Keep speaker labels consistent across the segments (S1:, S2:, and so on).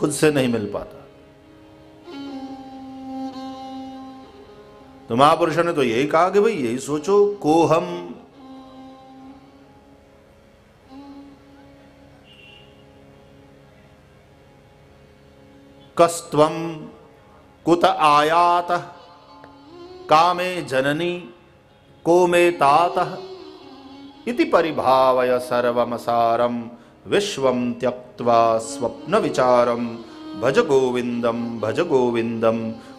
S1: खुद से नहीं मिल पाता। तो महापुरुषों ने तो यही कहा कि भाई, यही सोचो को हम कस्व कुत आयात, कामे जननी को मे तात। इति परिभावय सर्वमसारम। विश्वम त्यक्त्वा स्वप्न विचारम भज गोविंदम भज गोविंदम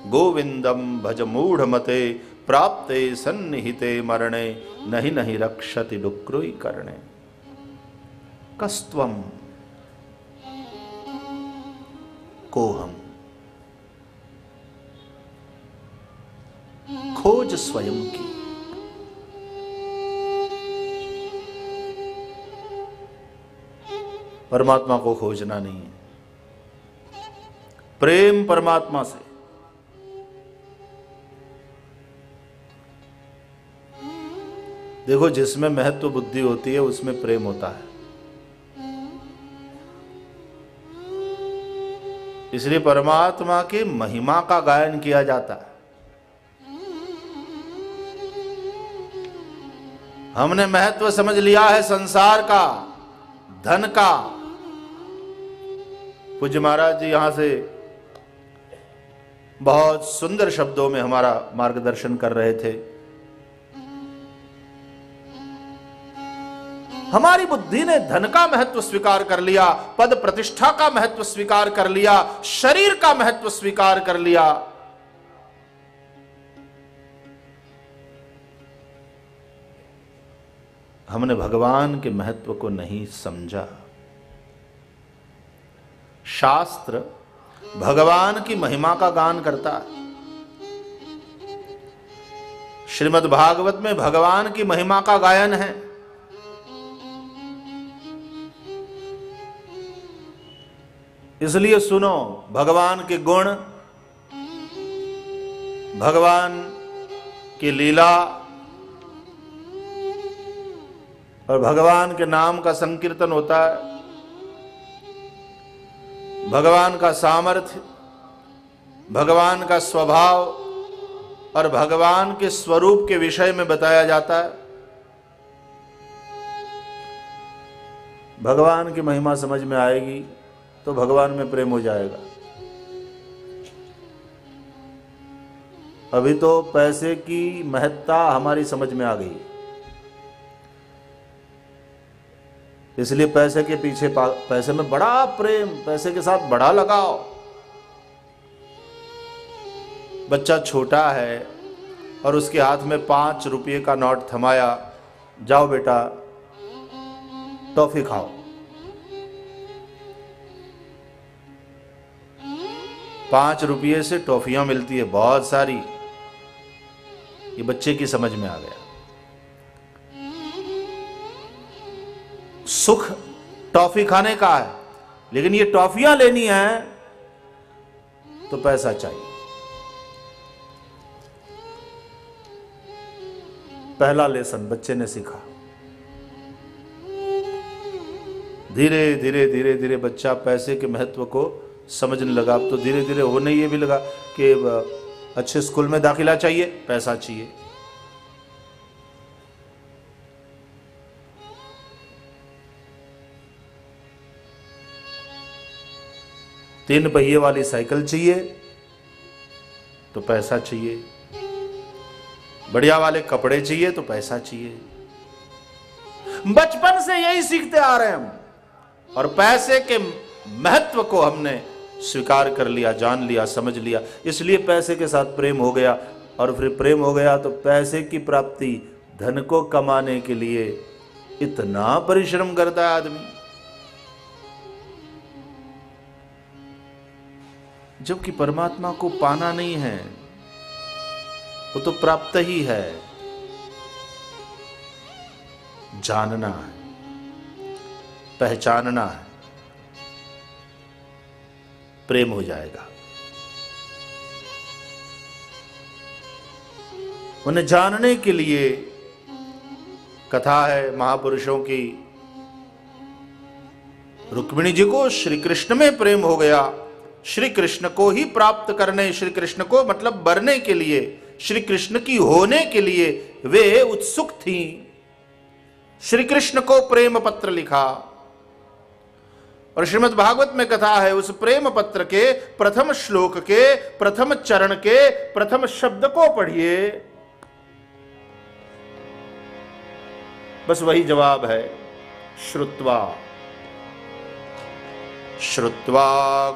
S1: गोविंदम भज मूढ़मते, प्राप्ते सन्निहिते मरणे, नहीं नहीं रक्षति डुक्रुई करणे कस्त्वम कोहम खोज स्वयं की। परमात्मा को खोजना नहीं है। प्रेम परमात्मा से। देखो, जिसमें महत्व बुद्धि होती है, उसमें प्रेम होता है। इसलिए परमात्मा की महिमा का गायन किया जाता है। हमने महत्व समझ लिया है संसार का, धन का। पूज्य महाराज जी, यहाँ से बहुत सुंदर शब्दों में हमारा मार्गदर्शन कर रहे थे। हमारी बुद्धि ने धन का महत्व स्वीकार कर लिया, पद प्रतिष्ठा का महत्व स्वीकार कर लिया, शरीर का महत्व स्वीकार कर लिया। हमने भगवान के महत्व को नहीं समझा। शास्त्र भगवान की महिमा का गान करता है। श्रीमद् भागवत में भगवान की महिमा का गायन है। इसलिए सुनो, भगवान के गुण, भगवान की लीला और भगवान के नाम का संकीर्तन होता है। भगवान का सामर्थ्य, भगवान का स्वभाव और भगवान के स्वरूप के विषय में बताया जाता है। भगवान की महिमा समझ में आएगी तो भगवान में प्रेम हो जाएगा। अभी तो पैसे की महत्ता हमारी समझ में आ गई इसलिए पैसे के पीछे पैसे में बड़ा प्रेम, पैसे के साथ बड़ा लगाओ बच्चा छोटा है और उसके हाथ में पाँच रुपये का नोट थमाया, जाओ बेटा, टॉफी खाओ। पाँच रुपये से टॉफियाँ मिलती है, बहुत सारी। ये बच्चे की समझ में आ गया। सुख टॉफी खाने का है, लेकिन ये टॉफियाँ लेनी है तो पैसा चाहिए। पहला लेसन बच्चे ने सीखा। धीरे धीरे धीरे धीरे बच्चा पैसे के महत्व को समझने लगा। अब तो धीरे धीरे होने ये भी लगा कि अच्छे स्कूल में दाखिला चाहिए, पैसा चाहिए। तीन पहिए वाली साइकिल चाहिए तो पैसा चाहिए। बढ़िया वाले कपड़े चाहिए तो पैसा चाहिए। बचपन से यही सीखते आ रहे हम, और पैसे के महत्व को हमने स्वीकार कर लिया, जान लिया, समझ लिया। इसलिए पैसे के साथ प्रेम हो गया, और फिर प्रेम हो गया तो पैसे की प्राप्ति धन को कमाने के लिए इतना परिश्रम करता है आदमी। जबकि परमात्मा को पाना नहीं है, वो तो प्राप्त ही है। जानना है, पहचानना है, प्रेम हो जाएगा। उन्हें जानने के लिए कथा है महापुरुषों की, रुक्मिणी जी को श्री कृष्ण में प्रेम हो गया। श्री कृष्ण को ही प्राप्त करने श्री कृष्ण को मतलब बरने के लिए श्री कृष्ण की होने के लिए वे उत्सुक थी। श्री कृष्ण को प्रेम पत्र लिखा। और श्रीमद् भागवत में कथा है, उस प्रेम पत्र के प्रथम श्लोक के, प्रथम चरण के, प्रथम शब्द को पढ़िए। बस वही जवाब है, श्रुत्वा। श्रुत्वा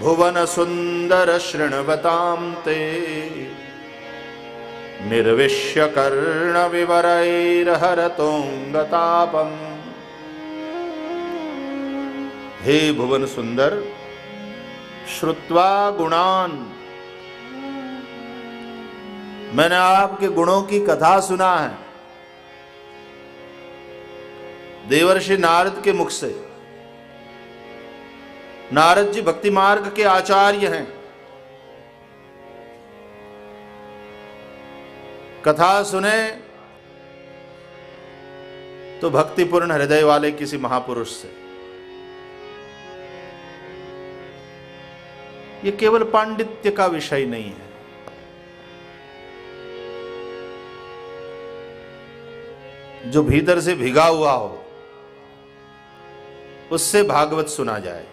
S1: भुवन सुंदर ते। निर्विश्य कर्ण विवरैर्हरतोंगतापम हे भुवन सुंदर श्रुत्वा गुणान। मैंने आपके गुणों की कथा सुना है। देवर्षि नारद के मुख से। नारद जी भक्ति मार्ग के आचार्य हैं। कथा सुने तो भक्तिपूर्ण हृदय वाले किसी महापुरुष से। ये केवल पांडित्य का विषय नहीं है। जो भीतर से भिगा हुआ हो, उससे भागवत सुना जाए।